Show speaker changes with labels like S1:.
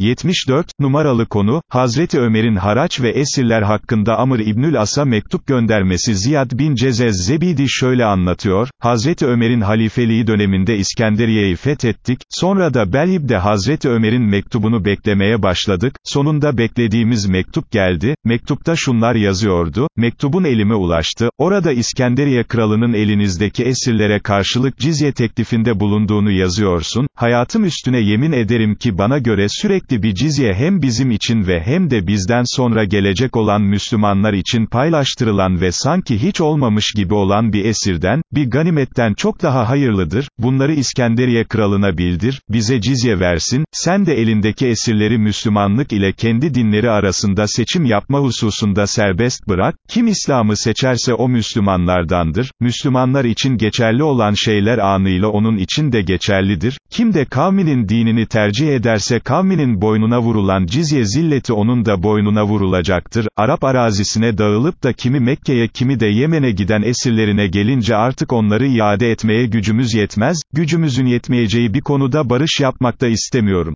S1: 74, numaralı konu, Hazreti Ömer'in haraç ve esirler hakkında Amr İbnül As'a mektup göndermesi Ziyad bin Cezez Zebidi şöyle anlatıyor, Hazreti Ömer'in halifeliği döneminde İskenderiye'yi fethettik, sonra da Belhib'de Hazreti Ömer'in mektubunu beklemeye başladık, sonunda beklediğimiz mektup geldi, mektupta şunlar yazıyordu, mektubun elime ulaştı, orada İskenderiye kralının elinizdeki esirlere karşılık cizye teklifinde bulunduğunu yazıyorsun, hayatım üstüne yemin ederim ki bana göre sürekli bir cizye hem bizim için ve hem de bizden sonra gelecek olan Müslümanlar için paylaştırılan ve sanki hiç olmamış gibi olan bir esirden, bir ganimetten çok daha hayırlıdır, bunları İskenderiye kralına bildir, bize cizye versin, sen de elindeki esirleri Müslümanlık ile kendi dinleri arasında seçim yapma hususunda serbest bırak, kim İslam'ı seçerse o Müslümanlardandır, Müslümanlar için geçerli olan şeyler anıyla onun için de geçerlidir, kim de kavminin dinini tercih ederse kavminin boynuna vurulan cizye zilleti onun da boynuna vurulacaktır, Arap arazisine dağılıp da kimi Mekke'ye kimi de Yemen'e giden esirlerine gelince artık onları iade etmeye gücümüz yetmez, gücümüzün yetmeyeceği bir konuda barış yapmakta istemiyorum.